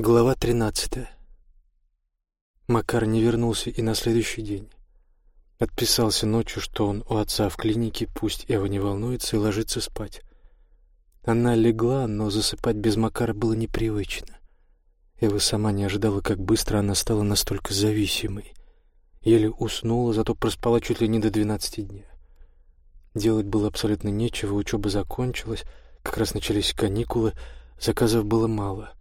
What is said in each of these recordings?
Глава 13. Макар не вернулся и на следующий день. Отписался ночью, что он у отца в клинике, пусть Эва не волнуется и ложится спать. Она легла, но засыпать без Макара было непривычно. Эва сама не ожидала, как быстро она стала настолько зависимой. Еле уснула, зато проспала чуть ли не до двенадцати дня. Делать было абсолютно нечего, учеба закончилась, как раз начались каникулы, заказов было мало —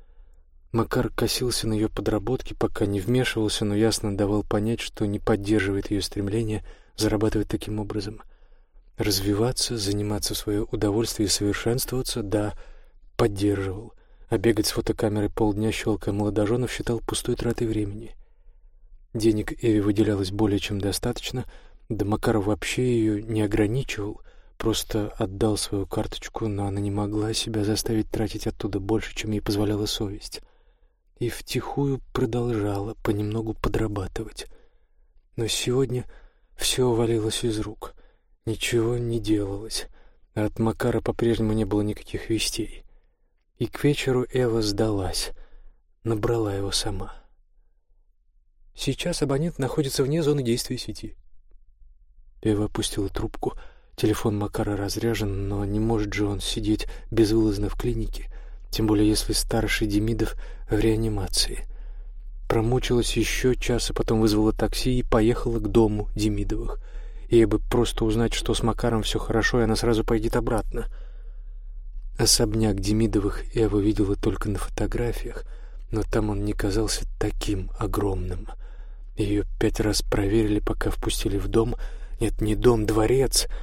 Макар косился на ее подработки, пока не вмешивался, но ясно давал понять, что не поддерживает ее стремление зарабатывать таким образом. Развиваться, заниматься в свое удовольствие и совершенствоваться — да, поддерживал. А бегать с фотокамерой полдня, щелкая молодоженов, считал пустой тратой времени. Денег Эви выделялось более чем достаточно, да Макар вообще ее не ограничивал, просто отдал свою карточку, но она не могла себя заставить тратить оттуда больше, чем ей позволяла совесть и втихую продолжала понемногу подрабатывать. Но сегодня все валилось из рук, ничего не делалось, а от Макара по-прежнему не было никаких вестей. И к вечеру Эва сдалась, набрала его сама. Сейчас абонент находится вне зоны действия сети. Эва опустила трубку. Телефон Макара разряжен, но не может же он сидеть безвылазно в клинике — тем более если старший Демидов в реанимации. Промучилась еще час, а потом вызвала такси и поехала к дому Демидовых. Ей бы просто узнать, что с Макаром все хорошо, и она сразу пойдет обратно. Особняк Демидовых Эва видела только на фотографиях, но там он не казался таким огромным. Ее пять раз проверили, пока впустили в дом. Нет, не дом, дворец —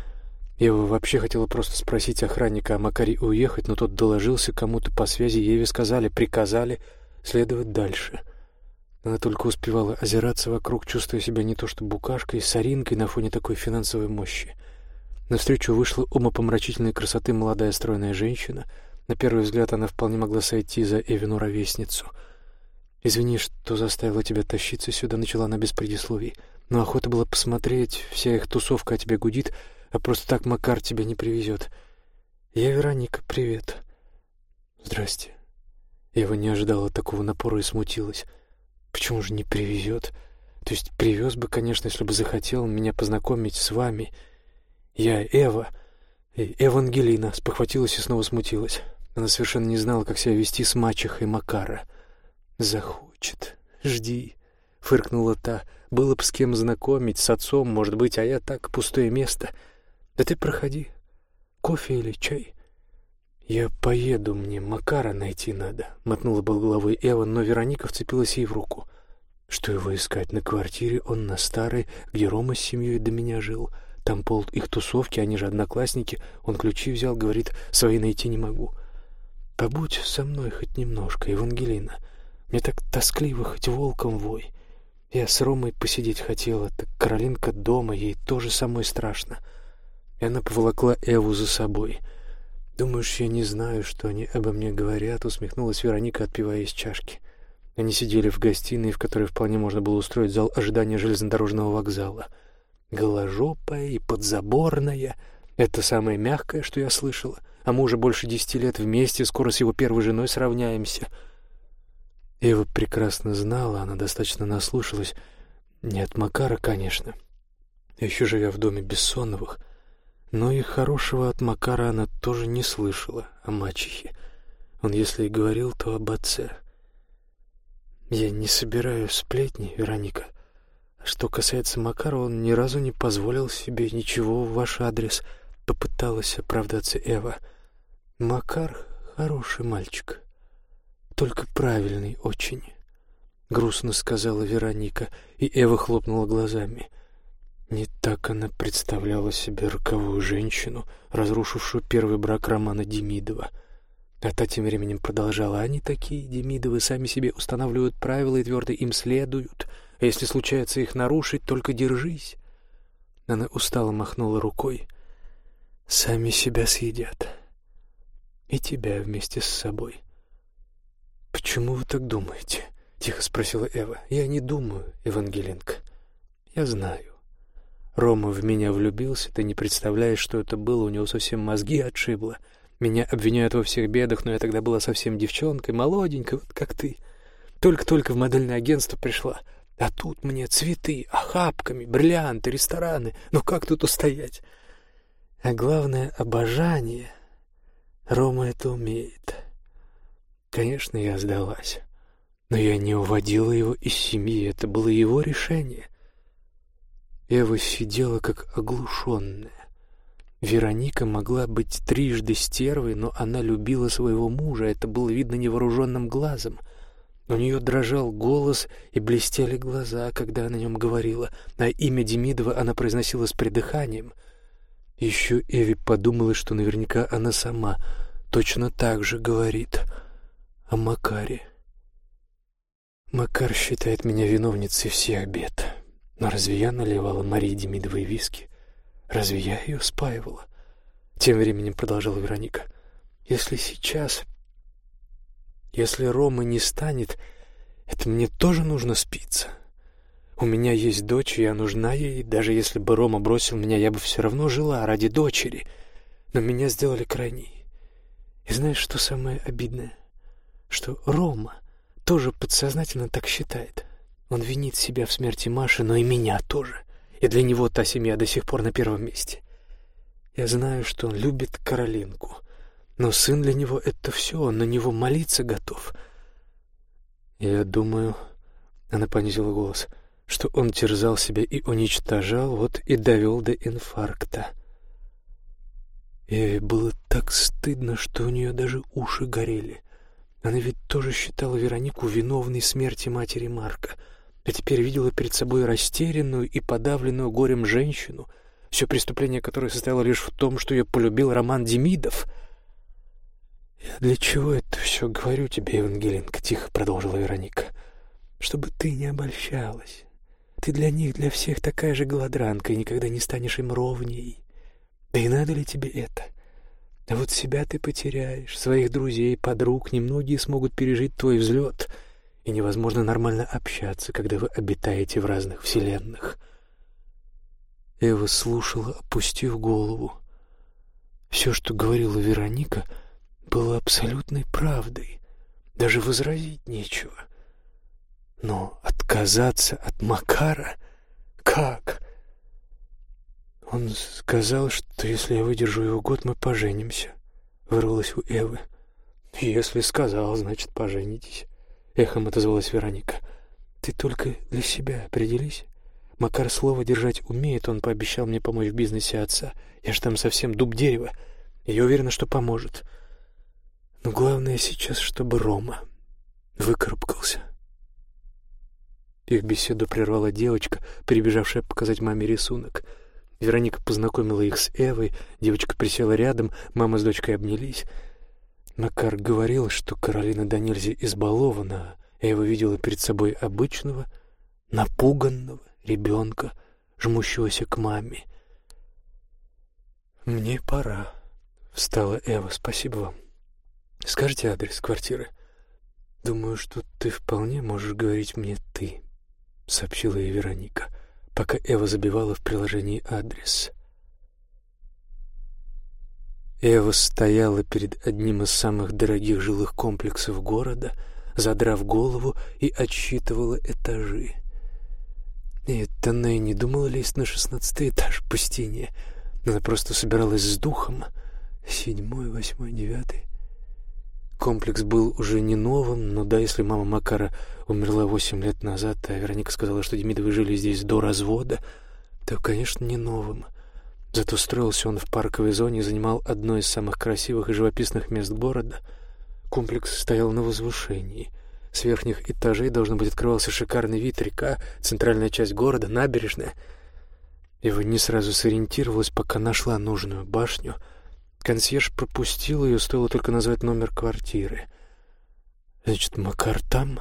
Ева вообще хотела просто спросить охранника о Макаре уехать, но тот доложился кому-то по связи, Еве сказали, приказали следовать дальше. Она только успевала озираться вокруг, чувствуя себя не то что букашкой, соринкой на фоне такой финансовой мощи. Навстречу вышла умопомрачительной красоты молодая стройная женщина. На первый взгляд она вполне могла сойти за Эвину ровесницу. «Извини, что заставила тебя тащиться сюда», — начала она без предисловий. «Но охота была посмотреть, вся их тусовка о тебе гудит» а просто так Макар тебя не привезет. Я Вероника, привет. Здрасте. Ева не ожидала такого напора и смутилась. Почему же не привезет? То есть привез бы, конечно, если бы захотел меня познакомить с вами. Я Эва, Евангелина, спохватилась и снова смутилась. Она совершенно не знала, как себя вести с мачехой Макара. «Захочет. Жди», — фыркнула та. «Было бы с кем знакомить, с отцом, может быть, а я так, пустое место». Да ты проходи. Кофе или чай? Я поеду, мне Макара найти надо, мотнула был головой Эва, но Вероника вцепилась ей в руку. Что его искать на квартире? Он на старой, где Рома с семьей до меня жил. Там пол их тусовки, они же одноклассники. Он ключи взял, говорит, свои найти не могу. Побудь со мной хоть немножко, Евангелина. Мне так тоскливо, хоть волком вой. Я с Ромой посидеть хотела, так Каролинка дома, ей тоже самой страшно она поволокла Эву за собой. «Думаешь, я не знаю, что они обо мне говорят?» — усмехнулась Вероника, отпивая из чашки. Они сидели в гостиной, в которой вполне можно было устроить зал ожидания железнодорожного вокзала. Голожопая и подзаборная — это самое мягкое, что я слышала. А мы уже больше десяти лет вместе, скоро с его первой женой сравняемся. Эва прекрасно знала, она достаточно наслушалась. Не от Макара, конечно. Еще живя в доме Бессоновых — но и хорошего от Макара она тоже не слышала о мачехе. Он, если и говорил, то об отце. Я не собираю сплетни, Вероника. Что касается Макара, он ни разу не позволил себе ничего в ваш адрес. Попыталась оправдаться Эва. Макар хороший мальчик, только правильный очень. Грустно сказала Вероника, и Эва хлопнула глазами. — не так она представляла себе роковую женщину, разрушившую первый брак Романа Демидова. А та тем временем продолжала. Они такие, Демидовы, сами себе устанавливают правила и твердо им следуют. А если случается их нарушить, только держись. Она устало махнула рукой. Сами себя съедят. И тебя вместе с собой. «Почему вы так думаете?» — тихо спросила Эва. «Я не думаю, Евангеленко. Я знаю. Рома в меня влюбился, ты не представляешь, что это было, у него совсем мозги отшибло. Меня обвиняют во всех бедах, но я тогда была совсем девчонкой, молоденькой, вот как ты. только-только в модельное агентство пришла. А тут мне цветы, охапками, бриллианты, рестораны. Ну как тут устоять? А главное — обожание. Рома это умеет. Конечно, я сдалась. Но я не уводила его из семьи, это было его решение. Эва сидела как оглушенная. Вероника могла быть трижды стервой, но она любила своего мужа, это было видно невооруженным глазом. У нее дрожал голос и блестели глаза, когда она о нем говорила, а имя Демидова она произносила с придыханием. Еще Эви подумала, что наверняка она сама точно так же говорит о Макаре. Макар считает меня виновницей всех бед. Но разве я наливала Марии Демидовой виски? Разве я ее спаивала? Тем временем продолжала Вероника. Если сейчас... Если Рома не станет, это мне тоже нужно спиться. У меня есть дочь, я нужна ей. Даже если бы Рома бросил меня, я бы все равно жила ради дочери. Но меня сделали крайней. И знаешь, что самое обидное? Что Рома тоже подсознательно так считает. Он винит себя в смерти Маши, но и меня тоже. И для него та семья до сих пор на первом месте. Я знаю, что он любит Каролинку, но сын для него — это все, он на него молиться готов. Я думаю, — она понизила голос, — что он терзал себя и уничтожал, вот и довел до инфаркта. Ей было так стыдно, что у нее даже уши горели. Она ведь тоже считала Веронику виновной смерти матери Марка — а теперь видела перед собой растерянную и подавленную горем женщину, все преступление которой состояло лишь в том, что я полюбил Роман Демидов. «Я для чего это все говорю тебе, Евангелинка?» — тихо продолжила Вероника. «Чтобы ты не обольщалась. Ты для них, для всех такая же голодранка, и никогда не станешь им ровней. Да и надо ли тебе это?» А вот себя ты потеряешь, своих друзей, подруг, немногие смогут пережить твой взлет — и невозможно нормально общаться, когда вы обитаете в разных вселенных. Эва слушала, опустив голову. Все, что говорила Вероника, было абсолютной правдой. Даже возразить нечего. Но отказаться от Макара? Как? Он сказал, что если я выдержу его год, мы поженимся. Вырвалась у Эвы. Если сказал, значит, поженитесь. — эхом отозвалась Вероника. «Ты только для себя определись. Макар слово держать умеет, он пообещал мне помочь в бизнесе отца. Я ж там совсем дуб дерева, я уверена, что поможет. Но главное сейчас, чтобы Рома выкарабкался». Их беседу прервала девочка, прибежавшая показать маме рисунок. Вероника познакомила их с Эвой, девочка присела рядом, мама с дочкой обнялись — Макар говорил, что Каролина до избалована, я его видела перед собой обычного, напуганного ребенка, жмущегося к маме. «Мне пора», — встала Эва, — «спасибо вам. Скажите адрес квартиры». «Думаю, что ты вполне можешь говорить мне «ты», — сообщила ей Вероника, пока Эва забивала в приложении адрес. «Адрес». Эва стояла перед одним из самых дорогих жилых комплексов города, задрав голову и отсчитывала этажи. Нет, она и не думала лезть на шестнадцатый этаж по стене. Она просто собиралась с духом. Седьмой, восьмой, девятый. Комплекс был уже не новым, но да, если мама Макара умерла восемь лет назад, а Вероника сказала, что Демидовы жили здесь до развода, то, конечно, не новым. Зато строился он в парковой зоне и занимал одно из самых красивых и живописных мест города. Комплекс стоял на возвышении. С верхних этажей, должно быть, открывался шикарный вид река, центральная часть города, набережная. Его не сразу сориентировалась, пока нашла нужную башню. Консьерж пропустил ее, стоило только назвать номер квартиры. Значит, Макар там?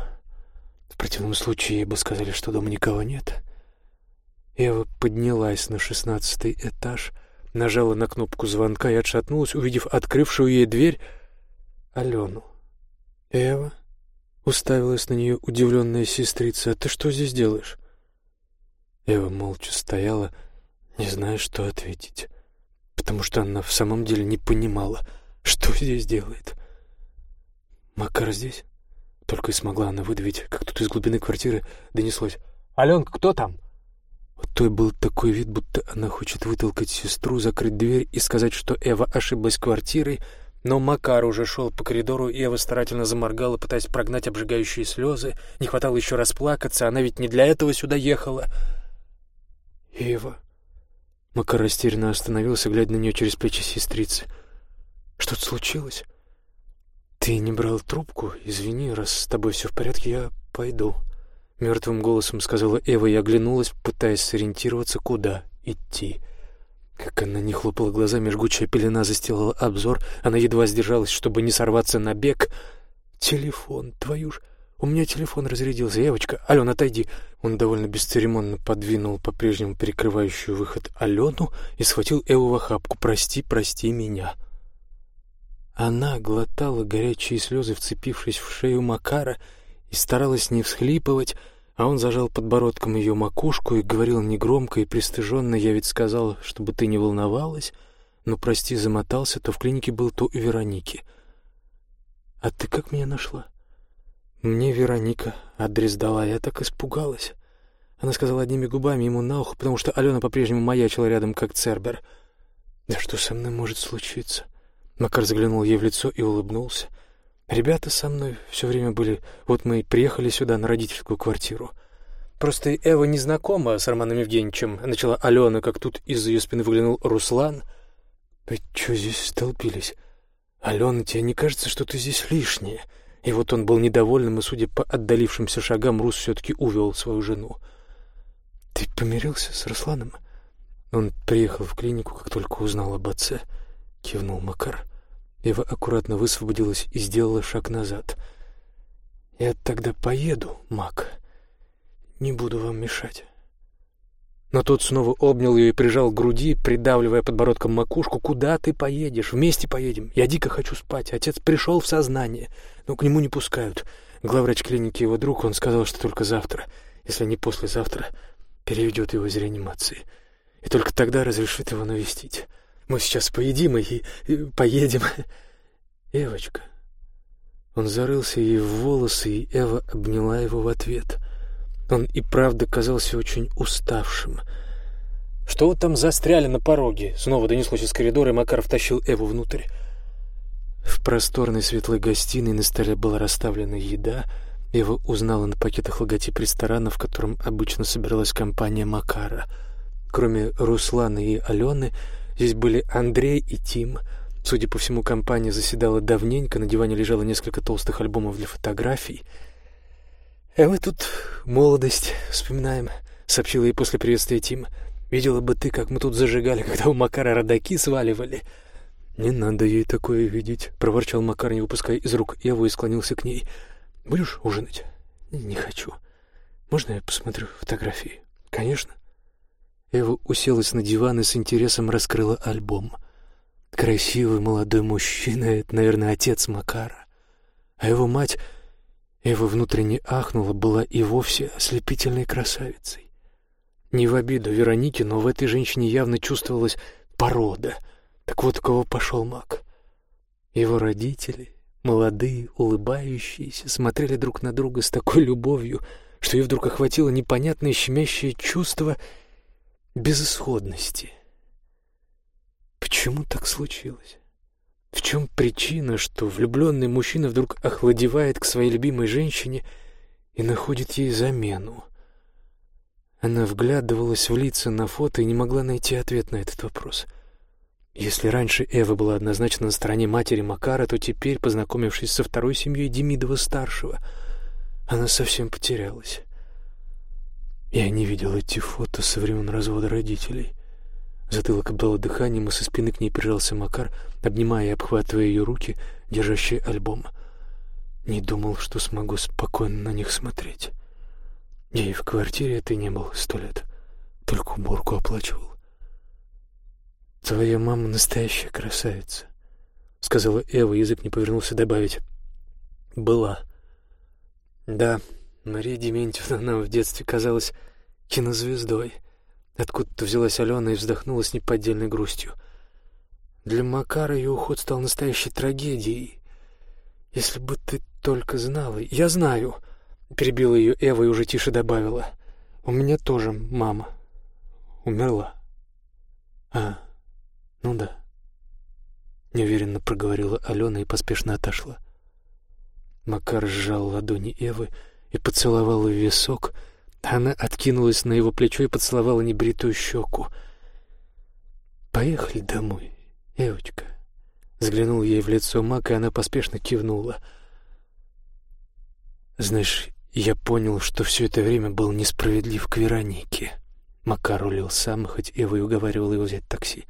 В противном случае ей бы сказали, что дома никого нет. — Ева поднялась на шестнадцатый этаж, нажала на кнопку звонка и отшатнулась, увидев открывшую ей дверь Алену. «Эва?» — уставилась на нее удивленная сестрица. «А ты что здесь делаешь?» Эва молча стояла, не зная, что ответить, потому что она в самом деле не понимала, что здесь делает. «Макар здесь?» Только и смогла она выдавить, как тут из глубины квартиры донеслось. «Аленка, кто там?» Той был такой вид, будто она хочет вытолкать сестру, закрыть дверь и сказать, что Эва ошиблась квартирой, но Макар уже шел по коридору, и Эва старательно заморгала, пытаясь прогнать обжигающие слезы. Не хватало еще расплакаться, она ведь не для этого сюда ехала. «Эва...» Макар растерянно остановился, глядя на нее через плечи сестрицы. «Что-то случилось?» «Ты не брал трубку? Извини, раз с тобой все в порядке, я пойду». Мертвым голосом сказала Эва и оглянулась, пытаясь сориентироваться, куда идти. Как она не хлопала глазами, жгучая пелена застилала обзор, она едва сдержалась, чтобы не сорваться на бег. «Телефон, твою ж...» «У меня телефон разрядился. Евочка, Алена, отойди!» Он довольно бесцеремонно подвинул по-прежнему перекрывающую выход Алену и схватил Эву в охапку. «Прости, прости меня!» Она глотала горячие слезы, вцепившись в шею Макара, и старалась не всхлипывать, а он зажал подбородком ее макушку и говорил негромко и пристыженно, «Я ведь сказал, чтобы ты не волновалась, но, прости, замотался, то в клинике был, то у Вероники. А ты как меня нашла?» «Мне Вероника адрес дала, я так испугалась». Она сказала одними губами ему на ухо, потому что Алена по-прежнему маячила рядом, как Цербер. «Да что со мной может случиться?» Макар заглянул ей в лицо и улыбнулся. «Ребята со мной все время были. Вот мы и приехали сюда, на родительскую квартиру. Просто Эва не знакома с Романом Евгеньевичем», — начала Алена, как тут из-за ее спины выглянул Руслан. «Вы что здесь столпились? Алена, тебе не кажется, что ты здесь лишняя?» И вот он был недовольным, и, судя по отдалившимся шагам, Рус все-таки увел свою жену. «Ты помирился с Русланом?» Он приехал в клинику, как только узнал об отце —— кивнул Макар. Ева аккуратно высвободилась и сделала шаг назад. «Я тогда поеду, Мак. Не буду вам мешать». Но тот снова обнял ее и прижал к груди, придавливая подбородком макушку. «Куда ты поедешь? Вместе поедем. Я дико хочу спать. Отец пришел в сознание, но к нему не пускают. Главврач клиники его друг, он сказал, что только завтра, если не послезавтра, переведет его из реанимации. И только тогда разрешит его навестить». Мы сейчас поедим и, поедем. Эвочка. Он зарылся ей в волосы, и Эва обняла его в ответ. Он и правда казался очень уставшим. «Что вы там застряли на пороге?» Снова донеслось из коридора, и Макаров тащил Эву внутрь. В просторной светлой гостиной на столе была расставлена еда. Эва узнала на пакетах логотип ресторана, в котором обычно собиралась компания Макара. Кроме Руслана и Алены, Здесь были Андрей и Тим. Судя по всему, компания заседала давненько, на диване лежало несколько толстых альбомов для фотографий. «А мы тут молодость вспоминаем», — сообщила ей после приветствия Тим. «Видела бы ты, как мы тут зажигали, когда у Макара родаки сваливали». «Не надо ей такое видеть», — проворчал Макар, не выпуская из рук Еву и склонился к ней. «Будешь ужинать?» «Не хочу. Можно я посмотрю фотографии?» «Конечно». Эва уселась на диван и с интересом раскрыла альбом. Красивый молодой мужчина — это, наверное, отец Макара. А его мать, Эва внутренне ахнула, была и вовсе ослепительной красавицей. Не в обиду Веронике, но в этой женщине явно чувствовалась порода. Так вот, кого пошел Мак. Его родители, молодые, улыбающиеся, смотрели друг на друга с такой любовью, что ей вдруг охватило непонятное щемящее чувство — безысходности. Почему так случилось? В чем причина, что влюбленный мужчина вдруг охладевает к своей любимой женщине и находит ей замену? Она вглядывалась в лица на фото и не могла найти ответ на этот вопрос. Если раньше Эва была однозначно на стороне матери Макара, то теперь, познакомившись со второй семьей Демидова-старшего, она совсем потерялась. Я не видел эти фото со времен развода родителей. Затылок обдало дыханием, и со спины к ней прижался Макар, обнимая и обхватывая ее руки, держащие альбом. Не думал, что смогу спокойно на них смотреть. Я и в квартире этой не был сто лет, только уборку оплачивал. «Твоя мама настоящая красавица», — сказала Эва, язык не повернулся добавить. «Была». «Да, Мария Дементьевна нам в детстве казалась кинозвездой. Откуда-то взялась Алена и вздохнула с неподдельной грустью. Для Макара ее уход стал настоящей трагедией. Если бы ты только знала... Я знаю, — перебила ее Эва и уже тише добавила. У меня тоже мама умерла. А, ну да. Неуверенно проговорила Алена и поспешно отошла. Макар сжал ладони Эвы и поцеловал в висок. Она откинулась на его плечо и поцеловала небритую щеку. «Поехали домой, Эвочка». Взглянул ей в лицо Мак, и она поспешно кивнула. «Знаешь, я понял, что все это время был несправедлив к Веронике». Макар рулил сам, хоть Эва и уговаривала его взять такси.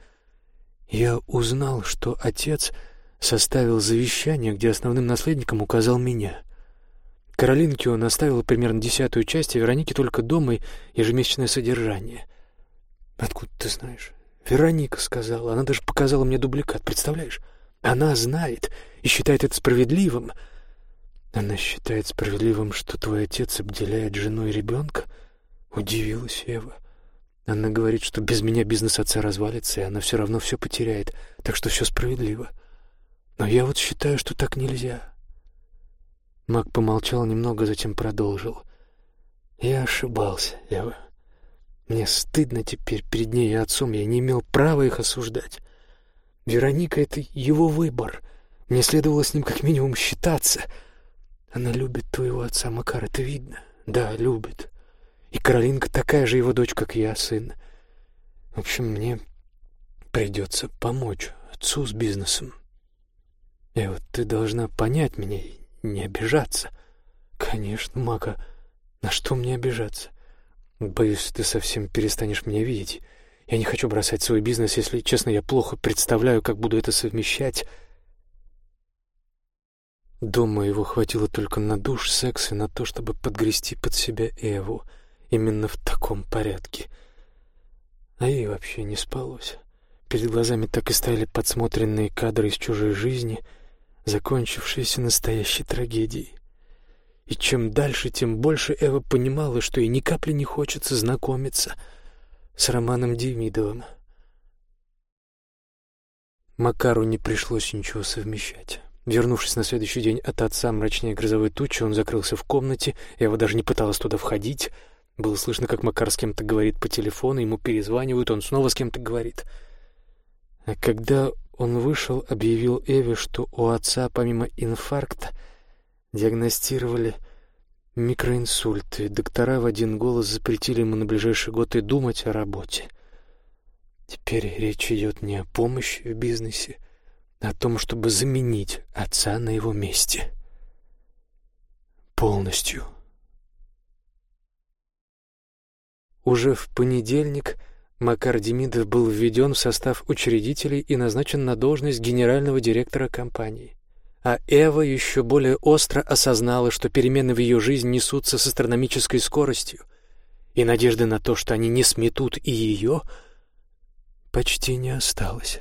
«Я узнал, что отец составил завещание, где основным наследником указал меня. Каролинке он оставил примерно десятую часть, а Веронике только дома и ежемесячное содержание. Откуда ты знаешь? Вероника сказала, она даже показала мне дубликат, представляешь? Она знает и считает это справедливым. Она считает справедливым, что твой отец обделяет жену и ребенка? Удивилась Ева. Она говорит, что без меня бизнес отца развалится, и она все равно все потеряет, так что все справедливо. Но я вот считаю, что так нельзя. Мак помолчал немного, затем продолжил. Я ошибался, Ева. Мне стыдно теперь перед ней и отцом, я не имел права их осуждать. Вероника — это его выбор. Мне следовало с ним как минимум считаться. Она любит твоего отца, Макар, это видно. Да, любит. И Каролинка такая же его дочь, как я, сын. В общем, мне придется помочь отцу с бизнесом. Вот ты должна понять меня не обижаться. Конечно, Мака, на что мне обижаться? Боюсь, ты совсем перестанешь меня видеть. Я не хочу бросать свой бизнес, если честно, я плохо представляю, как буду это совмещать. Дома его хватило только на душ, секс и на то, чтобы подгрести под себя Эву. Именно в таком порядке. А ей вообще не спалось. Перед глазами так и стояли подсмотренные кадры из чужой жизни, закончившиеся настоящей трагедией. И чем дальше, тем больше Эва понимала, что ей ни капли не хочется знакомиться — с Романом Демидовым. Макару не пришлось ничего совмещать. Вернувшись на следующий день от отца мрачнее грозовой тучи, он закрылся в комнате, его даже не пыталась туда входить. Было слышно, как Макар с кем-то говорит по телефону, ему перезванивают, он снова с кем-то говорит. А когда он вышел, объявил Эве, что у отца помимо инфаркта диагностировали Микроинсульт, и доктора в один голос запретили ему на ближайший год и думать о работе. Теперь речь идет не о помощи в бизнесе, а о том, чтобы заменить отца на его месте. Полностью. Уже в понедельник Макар Демидов был введен в состав учредителей и назначен на должность генерального директора компании а Эва еще более остро осознала, что перемены в ее жизни несутся с астрономической скоростью, и надежды на то, что они не сметут и ее, почти не осталось.